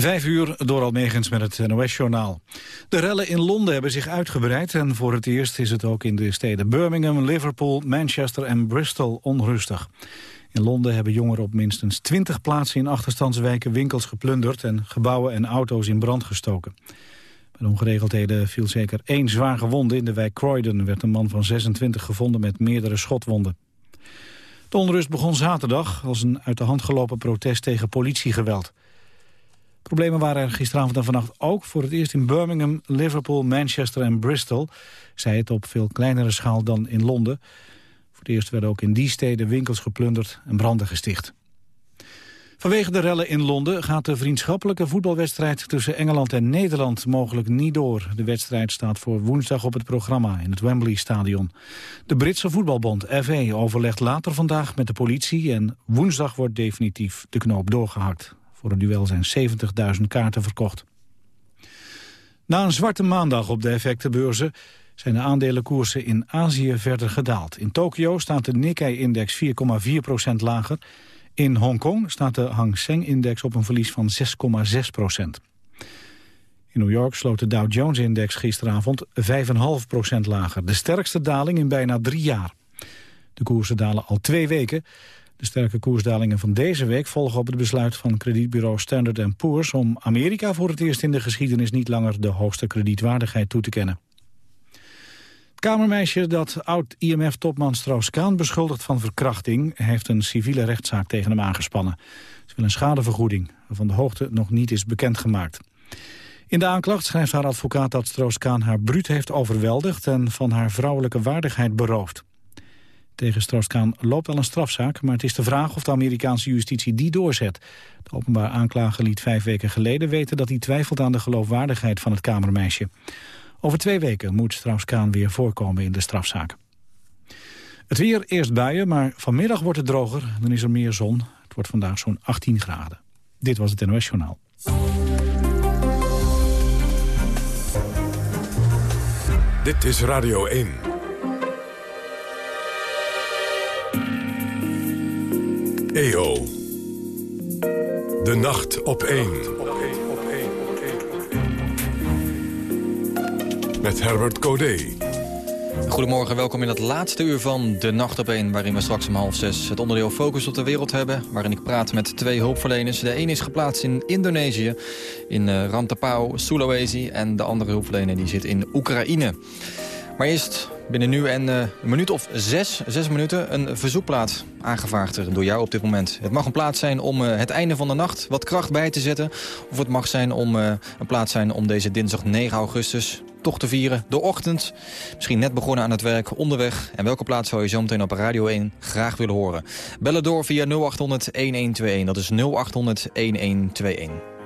Vijf uur door Almegens met het NOS-journaal. De rellen in Londen hebben zich uitgebreid... en voor het eerst is het ook in de steden Birmingham, Liverpool, Manchester en Bristol onrustig. In Londen hebben jongeren op minstens 20 plaatsen in achterstandswijken winkels geplunderd... en gebouwen en auto's in brand gestoken. Bij de ongeregeldheden viel zeker één zwaar gewonde. In de wijk Croydon werd een man van 26 gevonden met meerdere schotwonden. De onrust begon zaterdag als een uit de hand gelopen protest tegen politiegeweld. Problemen waren er gisteravond en vannacht ook voor het eerst in Birmingham, Liverpool, Manchester en Bristol. Zij het op veel kleinere schaal dan in Londen. Voor het eerst werden ook in die steden winkels geplunderd en branden gesticht. Vanwege de rellen in Londen gaat de vriendschappelijke voetbalwedstrijd tussen Engeland en Nederland mogelijk niet door. De wedstrijd staat voor woensdag op het programma in het Wembley Stadion. De Britse voetbalbond FA overlegt later vandaag met de politie en woensdag wordt definitief de knoop doorgehakt. Voor het duel zijn 70.000 kaarten verkocht. Na een zwarte maandag op de effectenbeurzen zijn de aandelenkoersen in Azië verder gedaald. In Tokio staat de Nikkei-index 4,4% lager. In Hongkong staat de Hang Seng-index op een verlies van 6,6 procent. In New York sloot de Dow Jones-index gisteravond 5,5% lager. De sterkste daling in bijna drie jaar. De koersen dalen al twee weken. De sterke koersdalingen van deze week volgen op het besluit van kredietbureau Standard Poor's... om Amerika voor het eerst in de geschiedenis niet langer de hoogste kredietwaardigheid toe te kennen. Het kamermeisje dat oud-IMF-topman Strauss-Kaan beschuldigt van verkrachting... heeft een civiele rechtszaak tegen hem aangespannen. Ze wil een schadevergoeding, waarvan de hoogte nog niet is bekendgemaakt. In de aanklacht schrijft haar advocaat dat Strauss-Kaan haar bruut heeft overweldigd... en van haar vrouwelijke waardigheid beroofd. Tegen Strauss-Kaan loopt al een strafzaak, maar het is de vraag of de Amerikaanse justitie die doorzet. De openbaar aanklager liet vijf weken geleden weten dat hij twijfelt aan de geloofwaardigheid van het kamermeisje. Over twee weken moet Strauss-Kaan weer voorkomen in de strafzaak. Het weer eerst buien, maar vanmiddag wordt het droger. Dan is er meer zon. Het wordt vandaag zo'n 18 graden. Dit was het NOS Journaal. Dit is Radio 1. EO. De nacht op 1. Met Herbert Codé. Goedemorgen, welkom in het laatste uur van De Nacht op 1... waarin we straks om half zes het onderdeel Focus op de Wereld hebben... waarin ik praat met twee hulpverleners. De een is geplaatst in Indonesië, in uh, Rantapau, Sulawesi... en de andere hulpverlener die zit in Oekraïne. Maar eerst binnen nu en uh, een minuut of zes, zes minuten... een verzoekplaat aangevraagd door jou op dit moment. Het mag een plaats zijn om uh, het einde van de nacht wat kracht bij te zetten. Of het mag zijn om, uh, een plaats zijn om deze dinsdag 9 augustus toch te vieren. De ochtend, misschien net begonnen aan het werk, onderweg. En welke plaats zou je zo meteen op Radio 1 graag willen horen? Bellen door via 0800-1121. Dat is 0800-1121.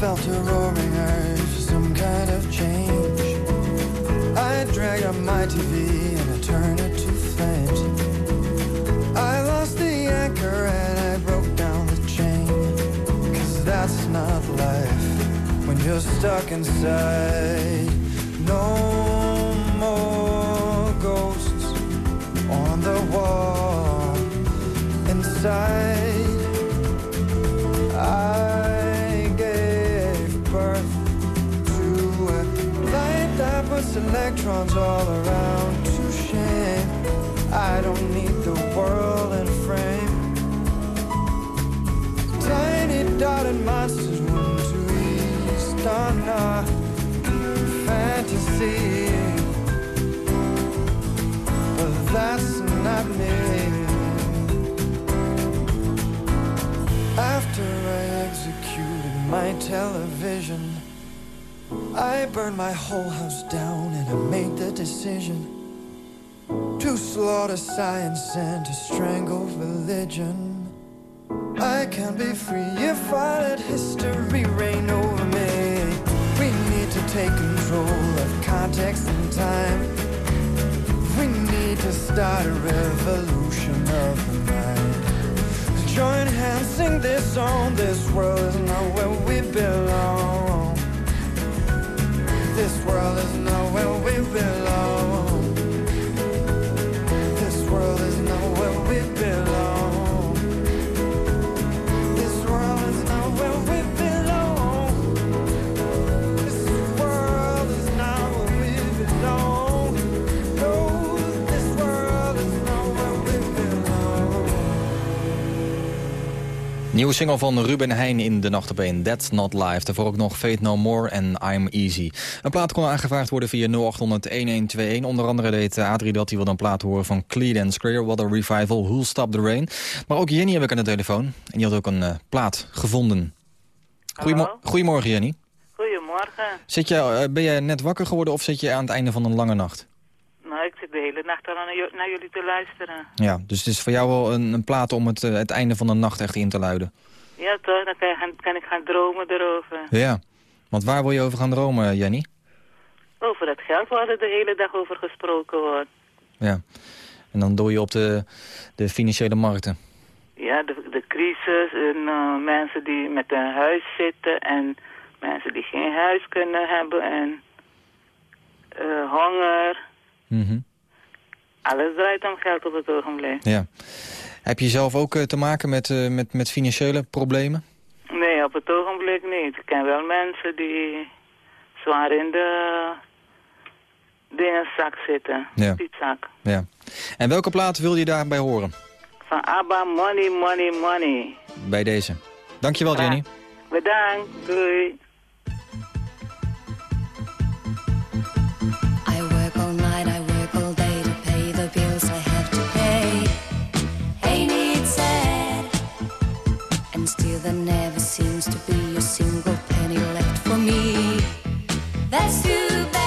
Felt a roaring urge for some kind of change. I dragged up my TV and I turned it to flames. I lost the anchor and I broke down the chain. Cause that's not life when you're stuck inside. No more ghosts on the wall inside. Electrons all around to shame. I don't need the world in frame. Tiny dotted monsters want to east on fantasy. But that's not me. After I executed my television, I burned my whole house down and I made the decision to slaughter science and to strangle religion. I can't be free if I let history reign over me. We need to take control of context and time. We need to start a revolution of the mind. Join hands, sing this song. This world is not where we belong. This world is nowhere we belong. Nieuwe single van Ruben Heijn in de nacht op 1. That's Not Live. Daarvoor ook nog Fate No More en I'm Easy. Een plaat kon aangevraagd worden via 0800-1121. Onder andere deed Adrie dat hij wilde een plaat horen van Creedence Clearwater Revival, Who'll Stop the Rain. Maar ook Jenny heb ik aan de telefoon. En die had ook een eh, plaat gevonden. Goedemorgen Jenny. Goedemorgen. Zit je, eh, ben jij net wakker geworden of zit je aan het einde van een lange nacht? Ik de hele nacht al naar, ju- naar jullie te luisteren. Ja, dus het is voor jou wel een, een plaat om het, eh, het einde van de nacht echt in te luiden. Ja toch, dan kan, je gaan- kan ik gaan dromen erover. Ja, want waar wil je over gaan dromen, Jenny? Over dat geld waar er de hele dag over gesproken wordt. Ja. En dan doe je op de, de financiële markten. Ja, de, de crisis en eh, mensen die met een huis zitten en mensen die geen huis kunnen hebben en eh, honger. Mhm. Alles draait om geld op het ogenblik. Ja. Heb je zelf ook eh, te maken met, eh, met, met financiële problemen? Nee, op het ogenblik niet. Ik ken wel mensen die zwaar in de dingenzak zitten. Ja. Pietzak. Ja. En welke plaat wil je daarbij horen? Van ABBA, money, money, money. Bij deze. Dankjewel. Jenny. Bedankt, doei. There never seems to be a single penny left for me. That's too bad.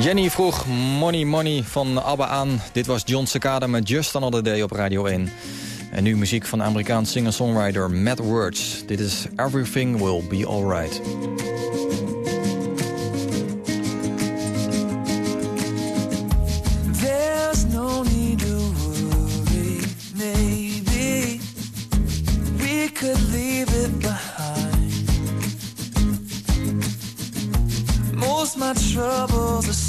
Jenny vroeg Money Money van ABBA aan. Dit was John Cicada met Just Another Day op Radio 1. En nu muziek van Amerikaans singer-songwriter Matt Words. Dit is Everything Will Be Alright. troubles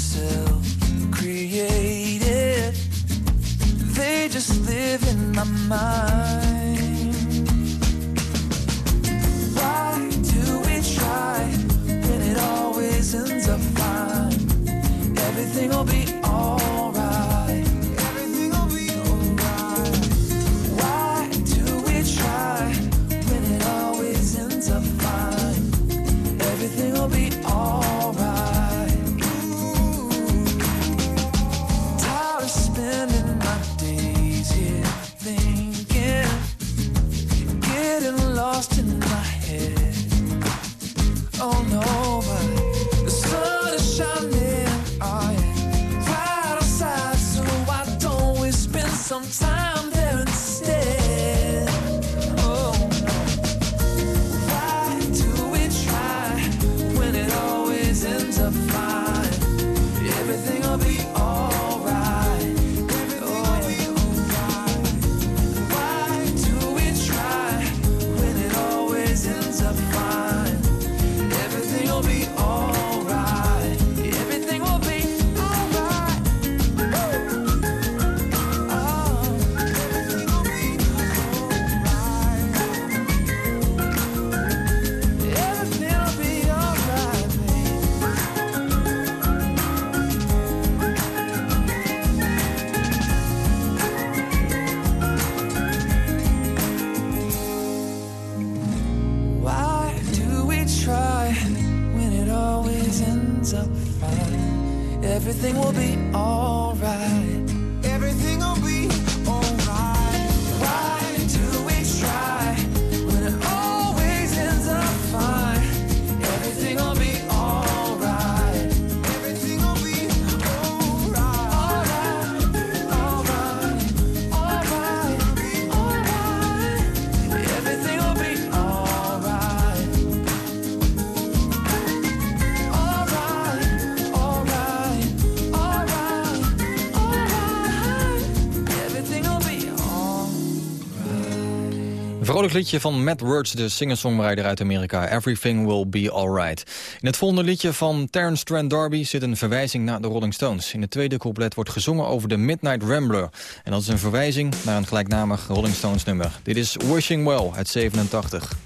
just live in my mind. Why do we try when it always ends up fine? Everything will be vrolijk liedje van Matt Words, de singer-songwriter uit Amerika. Everything will be alright. In het volgende liedje van Terence Trent D'Arby zit een verwijzing naar de Rolling Stones. In het tweede couplet wordt gezongen over de Midnight Rambler. En dat is een verwijzing naar een gelijknamig Rolling Stones nummer. Dit is Wishing Well uit 87.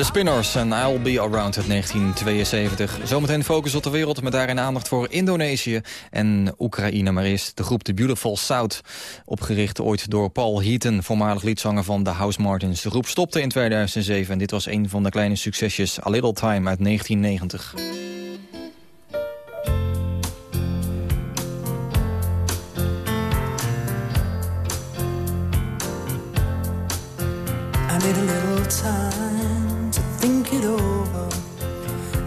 The Spinners en I'll Be Around uit 1972. Zometeen focus op de wereld met daarin aandacht voor Indonesië en Oekraïne. Maar eerst de groep The Beautiful South. Opgericht ooit door Paul Heaton, voormalig liedzanger van The House Martins. De groep stopte in 2007 en dit was een van de kleine succesjes A Little Time uit 1990. A little time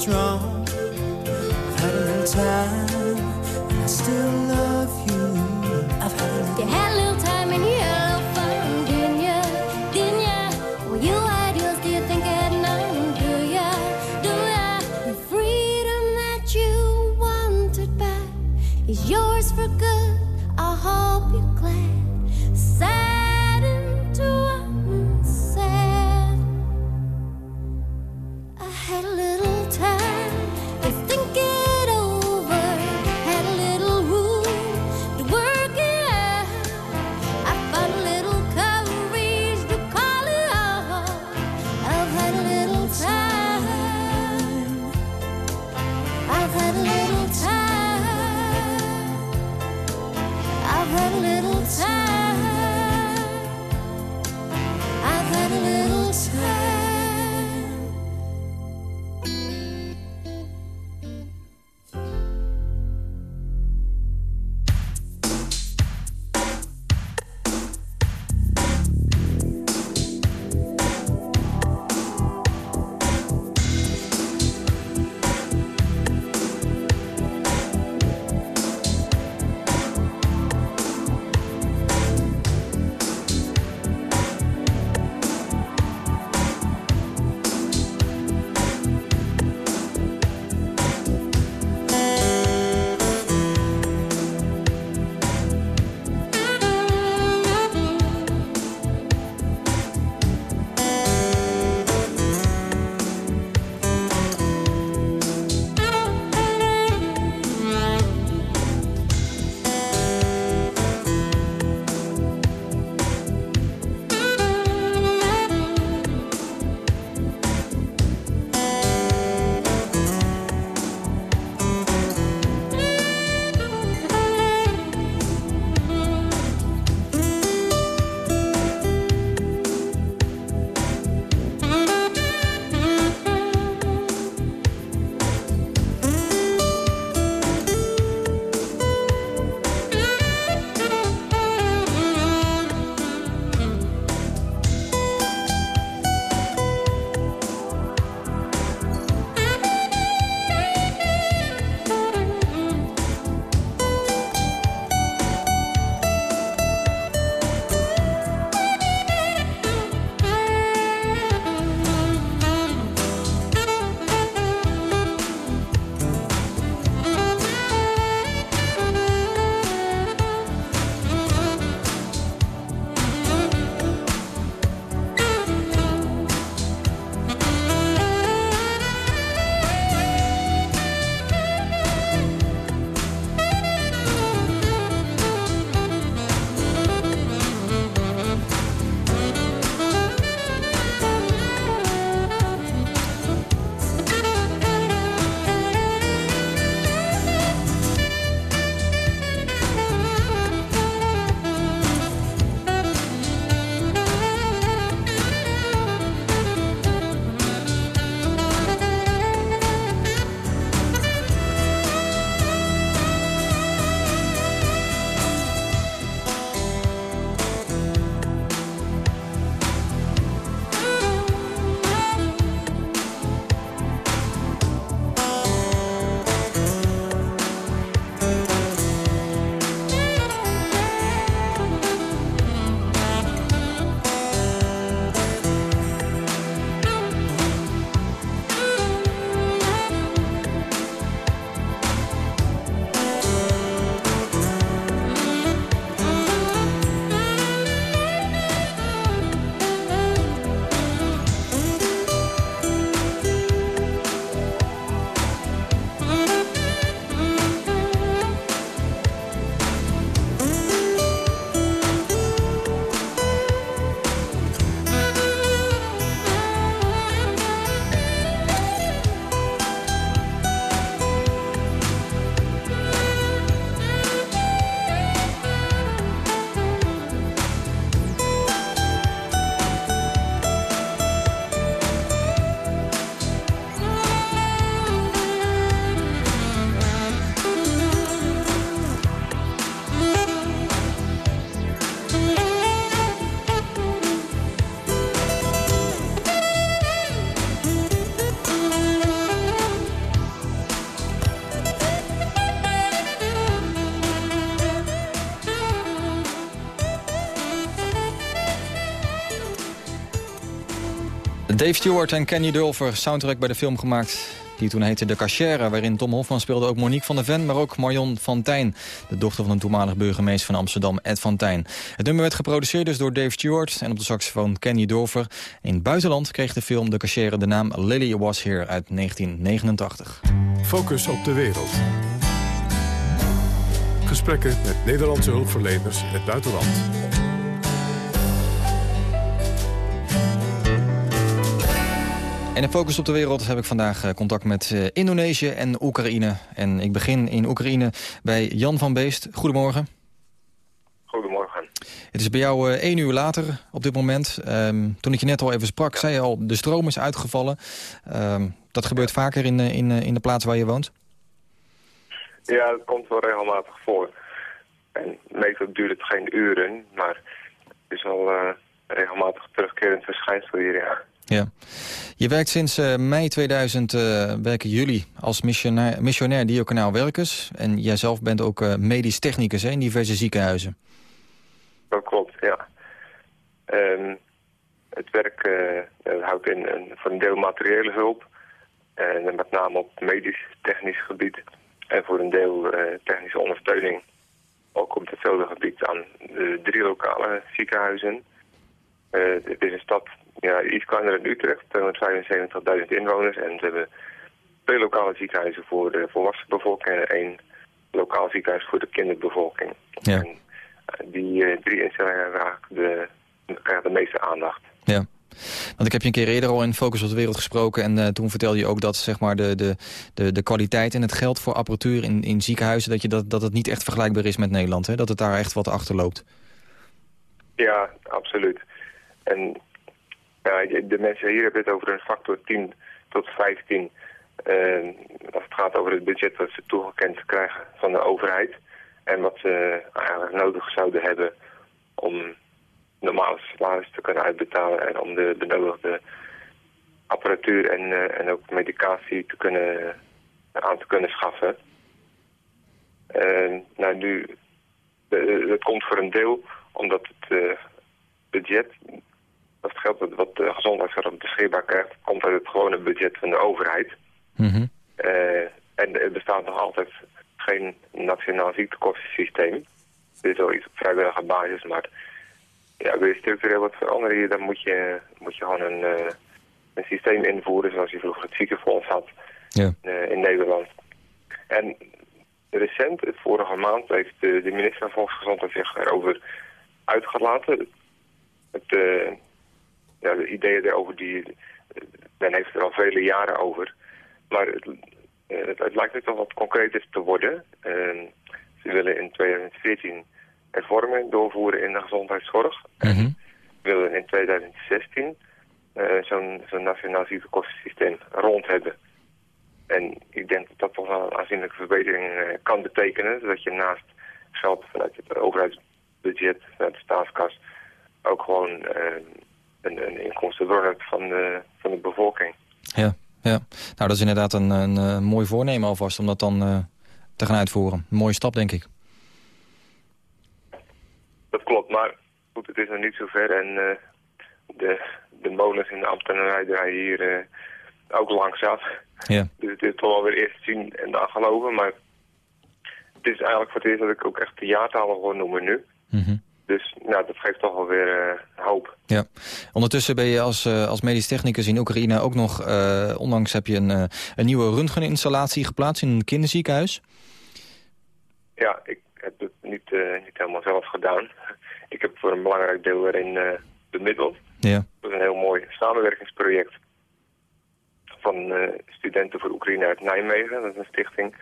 what's wrong. Dave Stewart en Kenny Dulfer, soundtrack bij de film gemaakt... die toen heette De Cachère, waarin Tom Hofman speelde ook Monique van der Ven... maar ook Marion van Tijn, de dochter van een toenmalig burgemeester van Amsterdam, Ed van Tijn. Het nummer werd geproduceerd dus door Dave Stewart en op de saxofoon Kenny Dulfer. In het buitenland kreeg de film De Cachère de naam Lily Was Here uit 1989. Focus op de wereld. Gesprekken met Nederlandse hulpverleners in het buitenland. En in Focus op de Wereld heb ik vandaag eh, contact met eh, Indonesië en Oekraïne. En ik begin in Oekraïne bij Jan van Beest. Goedemorgen. Goedemorgen. Het is bij jou eh, één uur later op dit moment. Ehm, toen ik je net al even sprak, zei je al, de stroom is uitgevallen. Ehm, dat gebeurt vaker in, in, in de plaats waar je woont? Ja, dat komt wel regelmatig voor. En meestal duurt het geen uren, maar het is wel eh, regelmatig terugkerend verschijnsel hier, ja. Ja. Je werkt sinds eh, mei 2000, eh, werken jullie als missionair, missionair werkers. En jij zelf bent ook eh, medisch technicus hè, in diverse ziekenhuizen. Dat klopt, ja. Ehm, het werk houdt in een, voor een deel materiële hulp. En met name op medisch-technisch gebied. En voor een deel technische ondersteuning. Ook op hetzelfde gebied aan de drie lokale ziekenhuizen. Het is een stad ja, iets kleiner dan Utrecht, 275.000 inwoners. En ze hebben twee lokale ziekenhuizen voor de volwassen bevolking en één lokaal ziekenhuis voor de kinderbevolking. Ja. En, eh, die eh, drie instellingen raken de, krijgen de meeste aandacht. Ja. Want ik heb je een keer eerder al in Focus op de Wereld gesproken... en eh, toen vertelde je ook dat zeg maar, de, de, de, de kwaliteit en het geld voor apparatuur in, in ziekenhuizen... Dat, je dat, dat het niet echt vergelijkbaar is met Nederland, hè? dat het daar echt wat achter loopt. Ja, absoluut. En ja, de mensen hier hebben het over een factor 10 tot 15. eh, als het gaat over het budget dat ze toegekend krijgen van de overheid. En wat ze eigenlijk nodig zouden hebben om normale salaris te kunnen uitbetalen. En om de benodigde apparatuur en, eh, en ook medicatie te kunnen, aan te kunnen schaffen. En nou, nu, eh, dat komt voor een deel omdat het eh, budget, dat geld dat wat de gezondheidszorg beschikbaar krijgt, komt uit het gewone budget van de overheid. Mhm. Eh, en er bestaat nog altijd geen nationaal ziektekostensysteem. Dit is wel iets op vrijwillige basis, maar ja, wil je structureel wat veranderen hier, dan moet je, moet je gewoon een, eh, een systeem invoeren zoals je vroeger het ziekenfonds had Ja. eh, in Nederland. En recent, vorige maand, heeft de, de minister van Volksgezondheid zich erover uitgelaten. Het, ja, de ideeën daarover, die, men heeft er al vele jaren over. Maar het, eh, het, het lijkt nu toch wat concreter te worden. Eh, ze willen in 2014 hervormingen doorvoeren in de gezondheidszorg. Mhm. willen in 2016 eh, zo'n zo'n nationaal ziektekostensysteem rond hebben. En ik denk dat dat toch wel een aanzienlijke verbetering eh, kan betekenen. Dat je naast geld vanuit het overheidsbudget, vanuit de staatskas, ook gewoon eh, een, een inkomstenbron hebt van de, van de bevolking. Ja, ja. Nou, dat is inderdaad een, een, eh, mooi voornemen alvast om dat dan eh, te gaan uitvoeren. Een mooie stap, denk ik. Dat klopt, maar goed, het is nog niet zover. En eh, de, de molens in de ambtenarij draaien hier ook langzaam. Ja. Dus het is toch wel weer eerst zien en dan geloven. Maar het is eigenlijk voor het eerst dat ik ook echt de jaartallen hoor noemen nu. Mhm. Dus nou, dat geeft toch wel weer eh, hoop. Ja. Ondertussen ben je als, eh, als medisch technicus in Oekraïne ook nog... eh, onlangs heb je een, een nieuwe röntgeninstallatie geplaatst in een kinderziekenhuis. Ja, ik heb het niet, niet helemaal zelf gedaan. Ik heb voor een belangrijk deel erin bemiddeld. Ja. Dat is een heel mooi samenwerkingsproject van studenten voor Oekraïne uit Nijmegen. Dat is een stichting.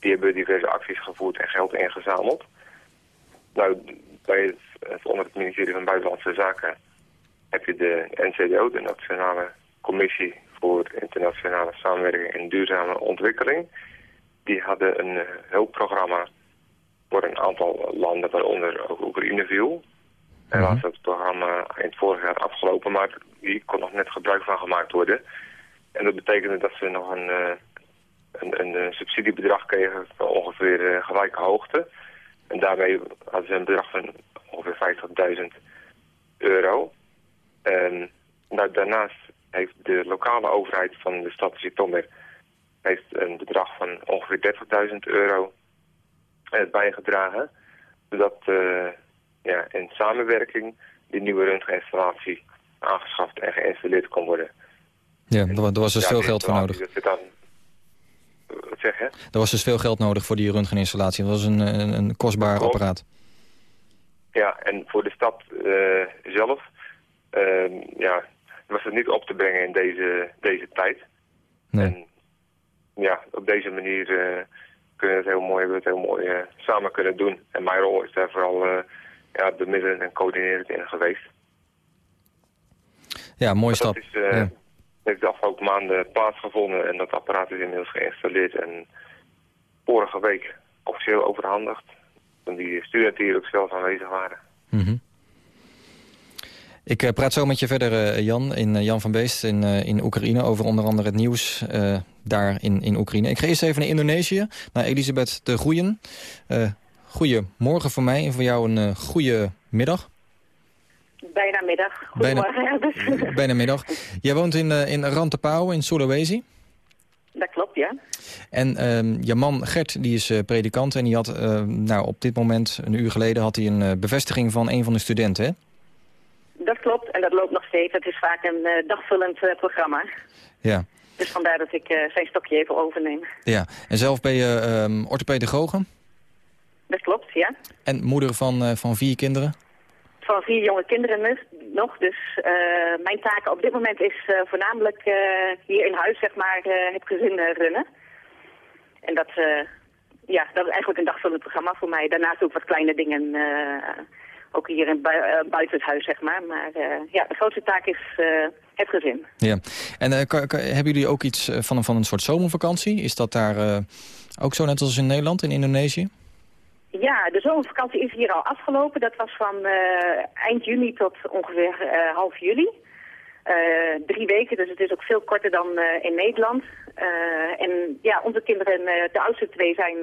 Die hebben diverse acties gevoerd en geld ingezameld. Nou, bij het, onder het ministerie van Buitenlandse Zaken heb je de NCDO, de Nationale Commissie voor Internationale Samenwerking en Duurzame Ontwikkeling. Die hadden een eh, hulpprogramma voor een aantal landen, waaronder ook Oekraïne viel. Helaas is het programma eind vorig jaar afgelopen, maar hier kon nog net gebruik van gemaakt worden. En dat betekende dat ze nog een, eh, een, een, subsidiebedrag kregen van ongeveer eh, gelijke hoogte. En daarmee hadden ze een bedrag van ongeveer 50.000 euro. En nou, daarnaast heeft de lokale overheid van de stad Zitomir heeft een bedrag van ongeveer 30.000 euro eh, bijgedragen. Zodat eh, ja, in samenwerking die nieuwe röntgeninstallatie aangeschaft en geïnstalleerd kon worden. Ja, er, wa- er was dus veel geld voor nodig. Dat zit dan, wat zeg je? Er was dus veel geld nodig voor die röntgeninstallatie. Dat was een, een, een kostbaar Klopt. apparaat. Ja, en voor de stad eh, zelf ehm, ja, was het niet op te brengen in deze, deze tijd. Nee. En ja, op deze manier eh, kunnen we het heel mooi, hebben het heel mooi eh, samen kunnen doen. En mijn rol is daar vooral eh ja, bemiddelen en coördinerend in geweest. Ja, mooie Maar stap. Is, eh, Ja. Heeft de afgelopen maanden plaatsgevonden en dat apparaat is inmiddels geïnstalleerd. En vorige week officieel overhandigd. Toen die studenten hier ook zelf aanwezig waren. Mhm. Ik eh, praat zo met je verder, eh, Jan, in eh, Jan van Beest in, in Oekraïne... over onder andere het nieuws daar in, in Oekraïne. Ik ga eerst even naar Indonesië, naar Elisabeth de Goeien. Uh, goedemorgen voor mij en voor jou een uh, goede middag. Bijna middag. Goedemorgen. Bijna middag. Jij woont in, uh, in Rantepao in Sulawesi. Dat klopt, ja. En uh, je man Gert, die is uh, predikant en die had uh, nou, op dit moment, een uur geleden... had hij een uh, bevestiging van een van de studenten, hè? Dat klopt en dat loopt nog steeds. Het is vaak een dagvullend programma. Ja. Dus vandaar dat ik zijn stokje even overneem. Ja, en zelf ben je um, orthopedagoge? Dat klopt, ja. En moeder van, van vier kinderen? Van vier jonge kinderen nog. Dus uh, mijn taak op dit moment is uh, voornamelijk uh, hier in huis, zeg maar, het gezin runnen. En dat, ja, dat is eigenlijk een dagvullend programma voor mij. Daarnaast ook wat kleine dingen, ook hier in bui buiten het huis, zeg maar. Maar ja, de grootste taak is het gezin. Ja, en hebben jullie ook iets van, van een soort zomervakantie? Is dat daar ook zo net als in Nederland, in Indonesië? Ja, de zomervakantie is hier al afgelopen. Dat was van uh, eind juni tot ongeveer uh, half juli. Uh, drie weken, dus het is ook veel korter dan in Nederland. en ja, onze kinderen, de oudste twee, zijn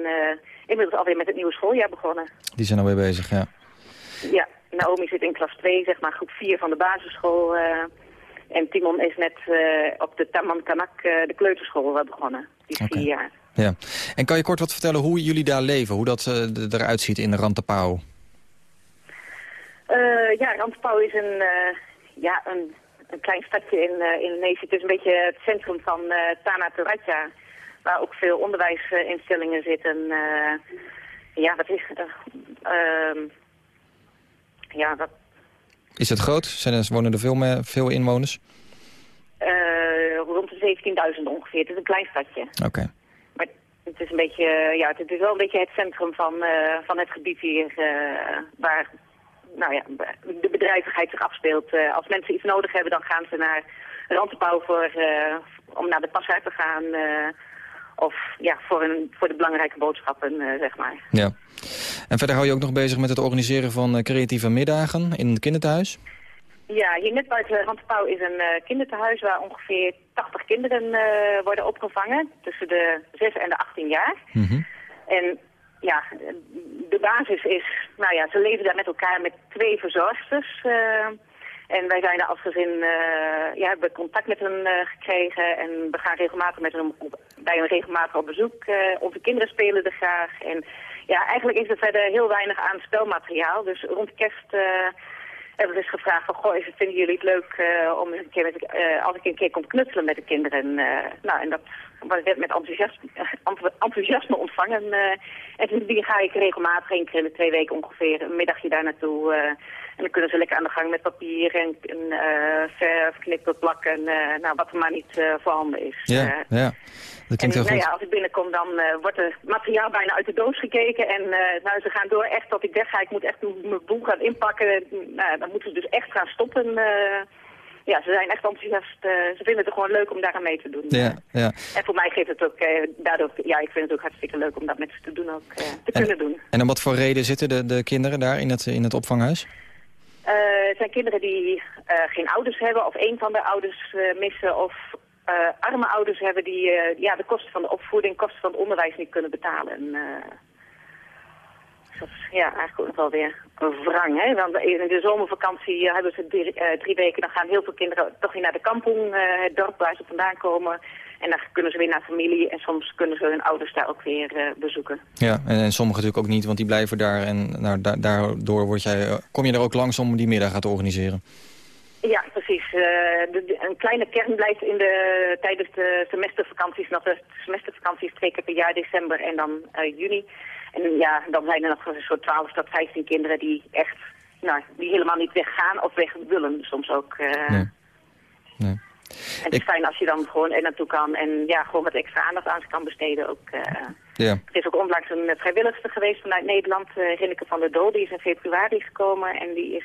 inmiddels alweer met het nieuwe schooljaar begonnen. Die zijn alweer bezig, ja. Ja, Naomi zit in klas 2, zeg maar groep 4 van de basisschool. en Timon is net op de Taman Kanak, de kleuterschool, begonnen. Die is okay. vier jaar. Ja. En kan je kort wat vertellen hoe jullie daar leven? Hoe dat uh, eruit ziet in Rantepao? Uh, ja, Rantepao is een, uh, ja, een, een klein stadje in Indonesië. Het is een beetje het centrum van Tanah Toraja. Waar ook veel onderwijsinstellingen zitten. ja, wat is... Uh, ja, wat... Is het groot? Zijn er, wonen er veel, meer, veel inwoners? rond de 17.000 ongeveer. Het is een klein stadje. Oké. Okay. Het is, een beetje, ja, het is wel een beetje het centrum van, uh, van het gebied hier uh, waar nou ja, de bedrijvigheid zich afspeelt. Uh, als mensen iets nodig hebben, dan gaan ze naar Rantepauw voor, om naar de pashuis te gaan. of ja, voor, een, voor de belangrijke boodschappen, zeg maar. Ja. En verder hou je ook nog bezig met het organiseren van creatieve middagen in het kinderthuis? Ja, hier net buiten Rantepauw is een kinderthuis waar ongeveer 80 kinderen uh, worden opgevangen. Tussen de 6 en de 18 jaar. Mm -hmm. En ja, de basis is, nou ja, ze leven daar met elkaar met twee verzorgsters. Uh, en wij zijn daar als gezin, ja, hebben contact met hen gekregen. En we gaan regelmatig met hen op, bij hen regelmatig op bezoek. onze kinderen spelen er graag. En ja, eigenlijk is er verder heel weinig aan spelmateriaal. Dus rond kerst hebben we dus gevraagd van, goh, vinden jullie het leuk uh, om een keer met, uh, als ik een keer kom knutselen met de kinderen? Uh, nou, en dat werd met enthousiasme, enthousiasme ontvangen. en sindsdien ga ik regelmatig, één keer in de twee weken ongeveer, een middagje daar naartoe. en dan kunnen ze lekker aan de gang met papier en, en verf, knippen, plakken, nou, wat er maar niet voorhanden is. Ja, ja. Dat klinkt en, heel nou goed. ja, als ik binnenkom, dan wordt er materiaal bijna uit de doos gekeken. En nou, ze gaan door echt dat ik wegga. Ik moet echt mijn boel gaan inpakken. Nou, dan moeten ze dus echt gaan stoppen. Uh, ja, ze zijn echt enthousiast. ze vinden het gewoon leuk om daaraan mee te doen. Ja, ja. En voor mij geeft het ook, daardoor, ja, ik vind het ook hartstikke leuk om dat met ze te doen ook, te en, kunnen doen. En om wat voor reden zitten de, de kinderen daar in het, in het opvanghuis? het zijn kinderen die geen ouders hebben of een van de ouders missen of uh, arme ouders hebben die uh, ja, de kosten van de opvoeding, kosten van het onderwijs niet kunnen betalen. Uh, dat is ja, eigenlijk ook nog wel weer een wrang. Hè? Want in de zomervakantie eh, hebben ze drie, eh, drie weken. Dan gaan heel veel kinderen toch weer naar de kampong, eh, het dorp waar ze vandaan komen. En dan kunnen ze weer naar familie. En soms kunnen ze hun ouders daar ook weer bezoeken. Ja, en, en sommigen natuurlijk ook niet, want die blijven daar. En nou, da- daardoor word jij, kom je er ook langs om die middag te organiseren. Ja, precies. De- de- een kleine kern blijft in de, tijdens de semestervakanties. Nog de semestervakanties twee keer per jaar, december en dan juni. En ja, dan zijn er nog zo'n 12 tot 15 kinderen die echt, nou, die helemaal niet weggaan of weg willen soms ook. eh. Nee. Nee. En het is fijn als je dan gewoon er naartoe kan en ja, gewoon wat extra aandacht aan ze kan besteden ook. eh. Ja, Er is ook onlangs een vrijwilligster geweest vanuit Nederland, uh, Rinneke van der Doel. Die is in februari gekomen en die is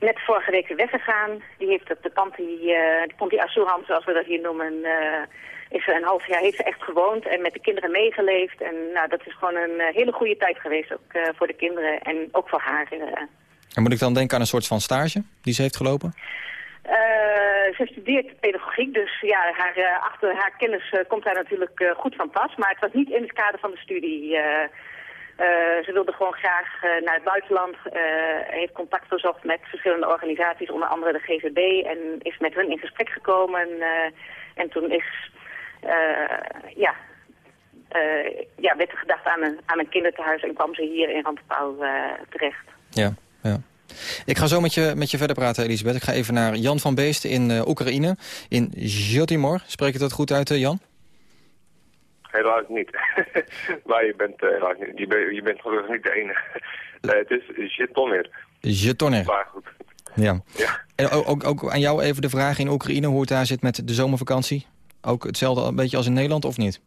net vorige week weggegaan. Die heeft op de Panti, eh de Panti Asuran, zoals we dat hier noemen, eh, is ze een half jaar heeft ze echt gewoond en met de kinderen meegeleefd. En nou, dat is gewoon een eh, hele goede tijd geweest, ook eh, voor de kinderen en ook voor haar. eh. en moet ik dan denken aan een soort van stage die ze heeft gelopen? Eh, ze studeert pedagogiek, dus ja, haar, achter haar kennis komt daar natuurlijk goed van pas. Maar het was niet in het kader van de studie. ze wilde gewoon graag naar het buitenland, eh, heeft contact gezocht met verschillende organisaties, onder andere de GVB, en is met hun in gesprek gekomen. en toen is, ja, eh, ja, werd er gedacht aan een, aan een kinderthuis en kwam ze hier in Rantepauw eh, terecht. Ja, ja. Ik ga zo met je, met je verder praten, Elisabeth. Ik ga even naar Jan van Beest in eh, Oekraïne, in Zhytomyr. Spreek ik dat goed uit, eh, Jan? Helaas niet. maar je bent, eh, helaas niet. Je, bent, je bent gelukkig niet de enige. Eh, het is Zhytomyr. Zhytomyr. Maar goed. Ja. Ja. En ook, ook, ook aan jou even de vraag in Oekraïne, hoe het daar zit met de zomervakantie. Ook hetzelfde een beetje als in Nederland, of niet?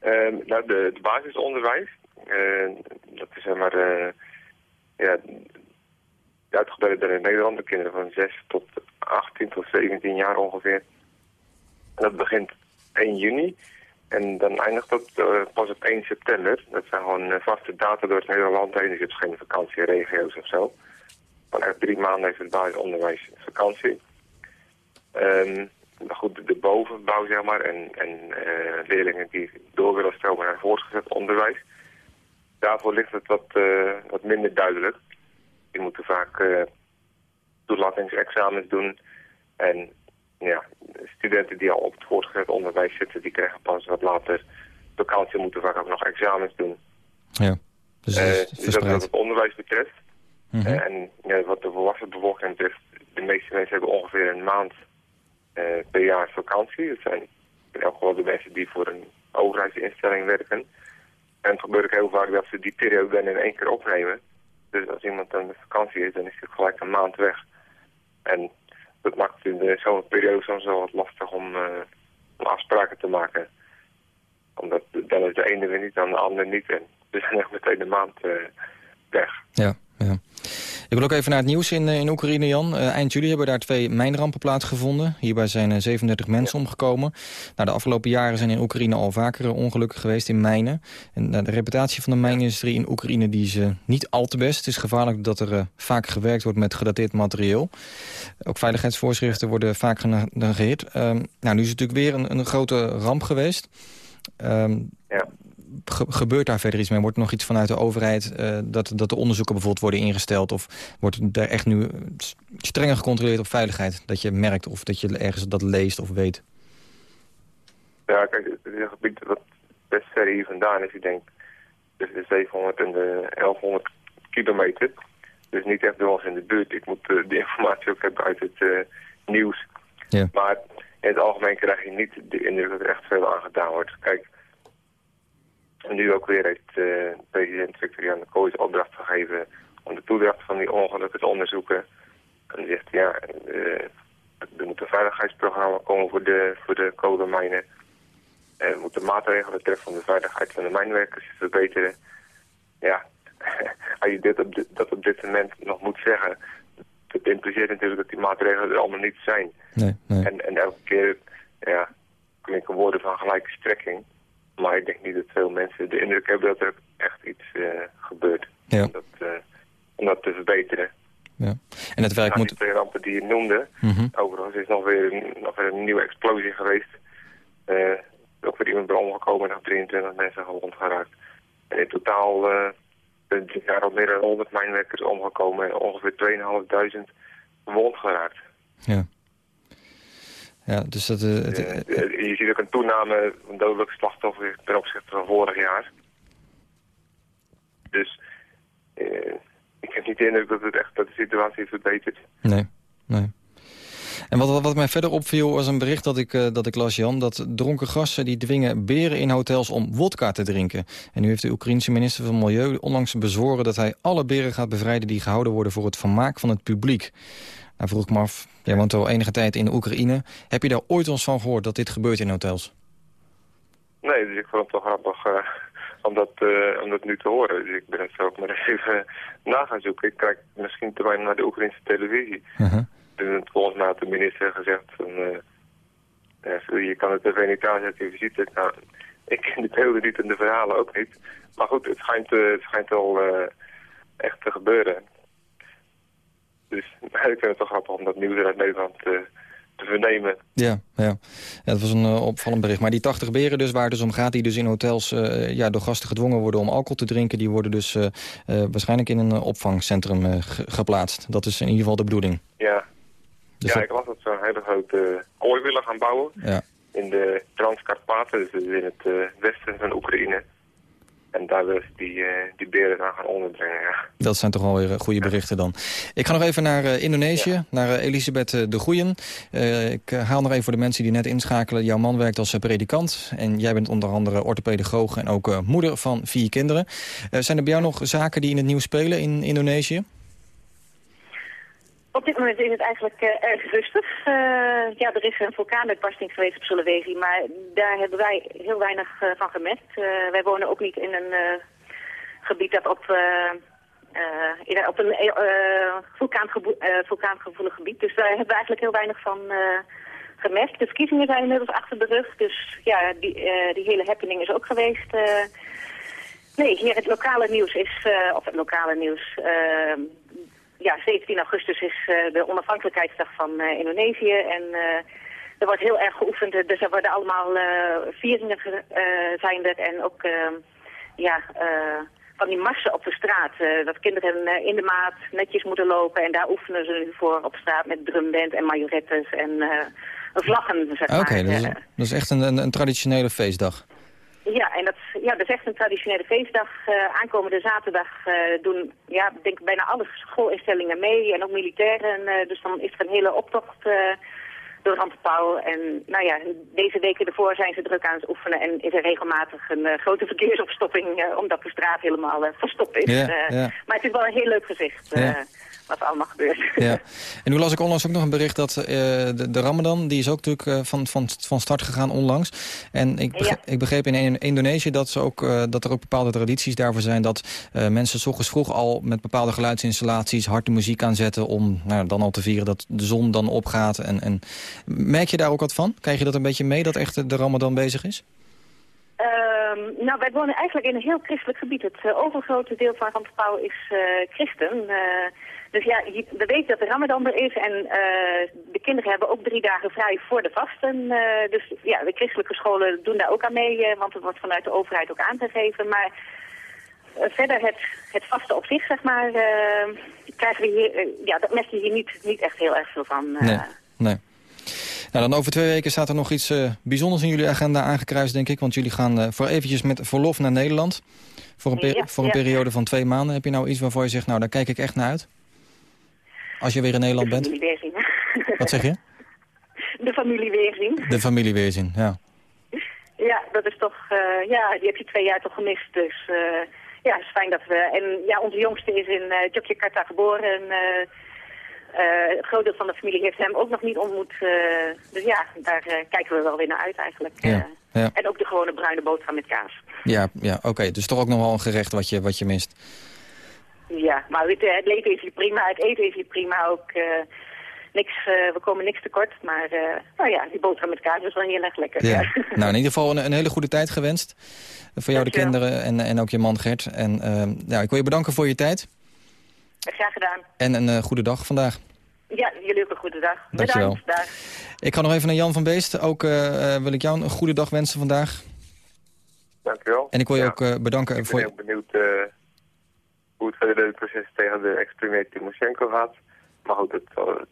Ehm, nou, de, het basisonderwijs, eh, dat is zeg maar, eh ja, uitgebreid in Nederland, de kinderen van 6 tot 18 tot 17 jaar ongeveer. En dat begint 1 juni en dan eindigt dat eh, pas op 1 september. Dat zijn gewoon vaste data door het hele land heen, dus je hebt geen vakantieregio's of zo. Van echt drie maanden heeft het basisonderwijs vakantie. Maar goed, de, bovenbouw, zeg maar, en, en eh, leerlingen die door willen stromen naar voortgezet onderwijs. Daarvoor ligt het wat, eh, wat minder duidelijk. Die moeten vaak eh toelatingsexamens doen. En ja, studenten die al op het voortgezet onderwijs zitten, die krijgen pas wat later vakantie, moeten vaak ook nog examens doen. Ja. Dus dus dat is wat het onderwijs betreft. Mhm. En ja, wat de volwassen bevolking betreft, de meeste mensen hebben ongeveer een maand per jaar vakantie. Dat zijn in elk geval de mensen die voor een overheidsinstelling werken. En het gebeurt ook heel vaak dat ze die periode in één keer opnemen. Dus als iemand dan met vakantie is, dan is hij gelijk een maand weg. En dat maakt in de zomerperiode soms wel wat lastig om, eh, afspraken te maken. Omdat dan is de ene weer niet, dan de ander niet. En ze zijn echt meteen een maand eh, weg. Ja. Ik wil ook even naar het nieuws in, eh, in Oekraïne, Jan. Eh, eind juli hebben daar twee mijnrampen plaatsgevonden. Hierbij zijn eh, 37 mensen omgekomen. Nou, de afgelopen jaren zijn in Oekraïne al vaker eh, ongelukken geweest in mijnen. En eh, de reputatie van de mijnindustrie in Oekraïne die is eh, niet al te best. Het is gevaarlijk dat er eh, vaak gewerkt wordt met gedateerd materieel. Ook veiligheidsvoorschriften worden vaak genegeerd. Ehm, nou, nu is het natuurlijk weer een, een grote ramp geweest. Ehm, Ja. Ge- gebeurt daar verder iets mee? Wordt er nog iets vanuit de overheid eh, dat, dat de onderzoeken bijvoorbeeld worden ingesteld? Of wordt er echt nu eh, strenger gecontroleerd op veiligheid? Dat je merkt of dat je ergens dat leest of weet? Ja, kijk, het is een gebied dat best ver hier vandaan is. Ik denk tussen de 700 en de 1100 kilometer. Dus niet echt bij ons in de buurt. Ik moet eh, de informatie ook hebben uit het nieuws. Ja. Maar in het algemeen krijg je niet de indruk dat er echt veel aan gedaan wordt. Kijk, en nu ook weer heeft eh, president Victorian de Kooi de opdracht gegeven om de toedracht van die ongelukken te onderzoeken. En die zegt, ja, eh, er moet een veiligheidsprogramma komen voor de, voor de kolenmijnen. En we moeten maatregelen treffen om de veiligheid van de mijnwerkers te verbeteren. Ja, als je dit op dat op dit moment nog moet zeggen, dat impliceert natuurlijk dat die maatregelen er allemaal niet zijn. Nee, nee. En, en elke keer ja, klinken woorden van gelijke strekking. Maar ik denk niet dat veel mensen de indruk hebben dat er echt iets eh, gebeurt. Ja. Om, dat, eh, om dat te verbeteren. Ja. En het werk Nou, moet... twee rampen die je noemde, Mhm. overigens is nog weer, een, nog weer een nieuwe explosie geweest. Eh ook weer iemand bij omgekomen en nog 23 mensen gewond geraakt. En in totaal uh, zijn dit jaar al meer dan 100 mijnwerkers omgekomen en ongeveer 2.500 gewond geraakt. Ja. Ja, dus dat... Uh, het, uh, je ziet ook een toename van dodelijke slachtoffers ten opzichte van vorig jaar. Dus ik heb niet de indruk dat, het echt, dat de situatie is verbeterd. Nee, nee. En wat, wat mij verder opviel was een bericht dat ik, dat ik las, Jan... dat dronken gasten die dwingen beren in hotels om wodka te drinken. En nu heeft de Oekraïense minister van Milieu onlangs bezworen... dat hij alle beren gaat bevrijden die gehouden worden voor het vermaak van het publiek. Nou vroeg ik me af, jij woont al enige tijd in Oekraïne. Heb je daar ooit eens van gehoord dat dit gebeurt in hotels? Nee, dus ik vond het wel grappig... Uh om dat, uh, om dat nu te horen. Dus ik ben het ook maar even na gaan zoeken. Ik kijk misschien te weinig naar de Oekraïnse televisie. Uh -huh. Dus volgens mij had de minister gezegd van... Ja, je kan het tv niet aanzetten, je ziet het. Nou, ik ken de beelden niet en de verhalen ook niet. Maar goed, het schijnt, het schijnt al echt te gebeuren. Dus ik vind het toch grappig om dat nieuws uit Nederland te vernemen. Ja, ja. ja dat was een uh, opvallend bericht. Maar die 80 beren dus, waar het dus om gaat... die dus in hotels uh, ja, door gasten gedwongen worden om alcohol te drinken... die worden dus uh, waarschijnlijk in een opvangcentrum geplaatst. Dat is in ieder geval de bedoeling. Ja, dus ja dat... ik las dat ze een hele grote kooi willen gaan bouwen... Ja. in de Transkarpaten, dus in het westen van Oekraïne... En daar wil die, uh, die beren aan gaan onderbrengen, ja. Dat zijn toch wel weer goede berichten dan. Ik ga nog even naar uh, Indonesië, ja. naar Elisabeth de Goeien. ik haal nog even voor de mensen die net inschakelen. Jouw man werkt als predikant en jij bent onder andere orthopedagoog... en ook moeder van vier kinderen. zijn er bij jou nog zaken die in het nieuws spelen in Indonesië? Op dit moment is het eigenlijk uh, erg rustig. Uh, ja, er is een vulkaanuitbarsting geweest op Sulawesi, maar daar hebben wij heel weinig uh, van gemerkt. wij wonen ook niet in een gebied dat op, op een vulkaangebo vulkaangevoelig gebied. Dus daar hebben we eigenlijk heel weinig van gemerkt. De verkiezingen zijn inmiddels achter de rug, dus ja, die, die hele happening is ook geweest. nee, hier het lokale nieuws is, of het lokale nieuws ja, 17 augustus is uh, de onafhankelijkheidsdag van uh, Indonesië. En uh, er wordt heel erg geoefend. Dus er worden allemaal vieringen zijn er. En ook ja, van die marsen op de straat. dat kinderen in de maat netjes moeten lopen. En daar oefenen ze nu voor op straat met drumband en majorettes en vlaggen. Zeg Oké, okay, dat, dat, is echt een, een, een traditionele feestdag. Ja, en dat, ja, dat is echt een traditionele feestdag. Uh, aankomende zaterdag uh, doen ja, denk bijna alle schoolinstellingen mee en ook militairen. Uh, dus dan is er een hele optocht door Randpauw. En nou ja, deze weken ervoor zijn ze druk aan het oefenen en is er regelmatig een grote verkeersopstopping omdat de straat helemaal verstopt is. Ja, ja. Maar het is wel een heel leuk gezicht. Ja wat er allemaal gebeurt. Ja. En nu las ik onlangs ook nog een bericht dat uh, de, de, Ramadan... die is ook natuurlijk uh, van, van, van start gegaan onlangs. En ik, begreep, ja. ik begreep in Indonesië dat, ze ook, uh, dat er ook bepaalde tradities daarvoor zijn... dat mensen s ochtends vroeg al met bepaalde geluidsinstallaties... harde muziek aanzetten om nou, dan al te vieren dat de zon dan opgaat. En, en merk je daar ook wat van? Krijg je dat een beetje mee dat echt de Ramadan bezig is? Um, nou, wij wonen eigenlijk in een heel christelijk gebied. Het overgrote deel van Randpauw is christen. Dus ja, we weten dat de Ramadan er is en uh, de kinderen hebben ook drie dagen vrij voor de vasten. Uh, dus ja, de christelijke scholen doen daar ook aan mee, uh, want het wordt vanuit de overheid ook aangegeven. Maar verder het, het vasten op zich, zeg maar, krijgen we hier, ja, dat merk je hier niet, niet echt heel erg veel van. nee, nee. Nou, dan over twee weken staat er nog iets bijzonders in jullie agenda aangekruist, denk ik. Want jullie gaan voor eventjes met verlof naar Nederland. Voor een, ja, voor een ja. periode van twee maanden. Heb je nou iets waarvoor je zegt, nou, daar kijk ik echt naar uit? Als je weer in Nederland bent? De familie weerzien. Wat zeg je? De familie weerzien. De familie weerzien, ja. Ja, dat is toch, uh, ja, die heb je twee jaar toch gemist. Dus uh, ja, het is fijn dat we, en ja, onze jongste is in uh, Yogyakarta geboren en uh, het groot deel van de familie heeft hem ook nog niet ontmoet. dus ja, daar kijken we wel weer naar uit eigenlijk. Ja, ja. En ook de gewone bruine boterham met kaas. Ja, ja oké. Okay. Dus toch ook nog wel een gerecht wat je, wat je mist. Ja, maar het, het leven is hier prima, het eten is hier prima ook. Uh, niks, uh, we komen niks tekort, maar uh, nou ja, die boterham met kaas is wel heel erg lekker. Ja. nou, in ieder geval een, een, hele goede tijd gewenst. Voor jou, de kinderen en, en ook je man Gert. En nou, ik wil je bedanken voor je tijd. Graag gedaan. En een goede dag vandaag. Ja, jullie ook een goede dag. Dankjewel. Bedankt. Dag. Ik ga nog even naar Jan van Beest. Ook wil ik jou een goede dag wensen vandaag. Dankjewel. En ik wil je Ja. ook eh, bedanken Ik voor... ben heel benieuwd eh, hoe het verder het proces tegen de ex-premier Timoshenko gaat. Maar goed, zal-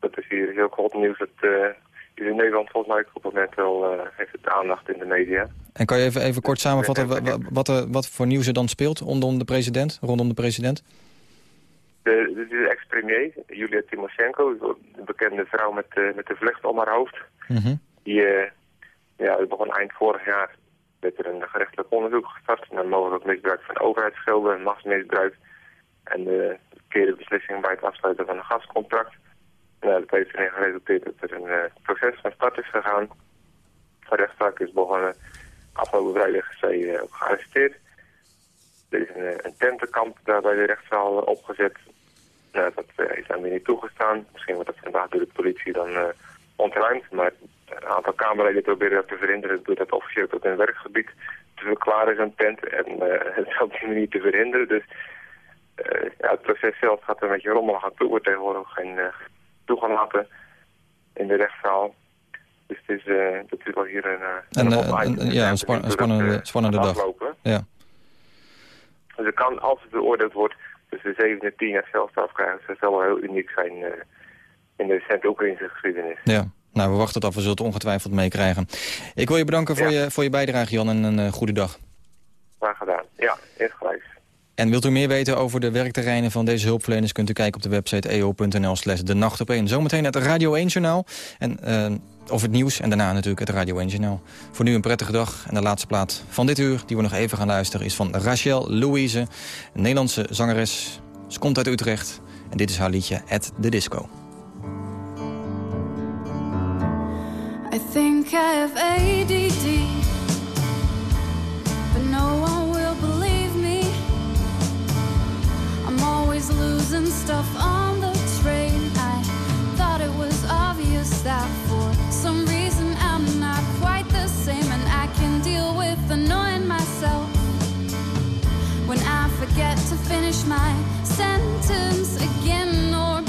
dat is hier heel hot nieuws. Het eh, is in Nederland volgens mij op het moment wel eh, heeft het aandacht in de media. En kan je even, even kort samenvatten wa- wa- wat, er- wat voor nieuws er dan speelt rondom de president? Rondom de president? De, de ex-premier, Julia Timoshenko, de bekende vrouw met, eh, met de vlecht om haar hoofd. Mhm. Die, eh, ja, die begon eind vorig jaar werd er een gerechtelijk onderzoek gestart naar mogelijk misbruik van overheidsgelden en machtsmisbruik. En de verkeerde beslissing bij het afsluiten van een gascontract. En, ja, dat heeft erin geresulteerd dat er een eh, proces van start is gegaan. De rechtszaak is begonnen. Afgelopen vrijdag is eh, gearresteerd. Er is een, eh, tentenkamp daar bij de rechtszaal eh, opgezet. Nou, dat eh, is dan weer niet toegestaan. Misschien wordt dat vandaag door de politie dan eh, ontruimd. Maar een aantal Kamerleden proberen dat te verhinderen door dat officieel tot een werkgebied te verklaren, zo'n tent. En eh, het op die manier te verhinderen. Dus eh, ja, het proces zelf gaat een beetje rommelig aan toe. Wordt tegenwoordig geen eh, toegelaten in de rechtszaal. Dus het is, eh dat is wel hier een, eh, En, een- ja, een span- een spannende, dag. aflopen. Ja. Dus het kan, als het beoordeeld wordt, tussen 7 en 10 jaar celstraf krijgen. Dus dat zal wel heel uniek zijn in de recente Oekraïnse geschiedenis. ja. Nou, we wachten het af. We zullen het ongetwijfeld meekrijgen. Ik wil je bedanken voor, Ja. je, voor je bijdrage, Jan. En een eh, goede dag. Waar gedaan. Ja, insgelijks. En wilt u meer weten over de werkterreinen van deze hulpverleners... kunt u kijken op de website eo.nl slash de nacht op. Zometeen het Radio 1 Journaal. En, eh, of het nieuws en daarna natuurlijk het Radio 1 Journaal. Voor nu een prettige dag. En de laatste plaat van dit uur, die we nog even gaan luisteren... is van Rachel Louise, een Nederlandse zangeres. Ze komt uit Utrecht. En dit is haar liedje At The Disco. I think I have ADD, but no one will believe me. I'm always losing stuff on the train. I thought it was obvious that for some reason I'm not quite the same, and I can deal with annoying myself when I forget to finish my sentence again or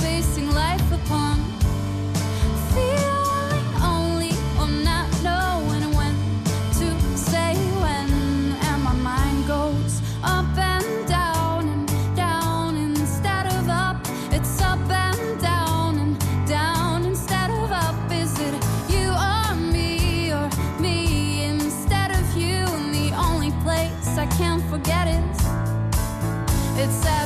it's at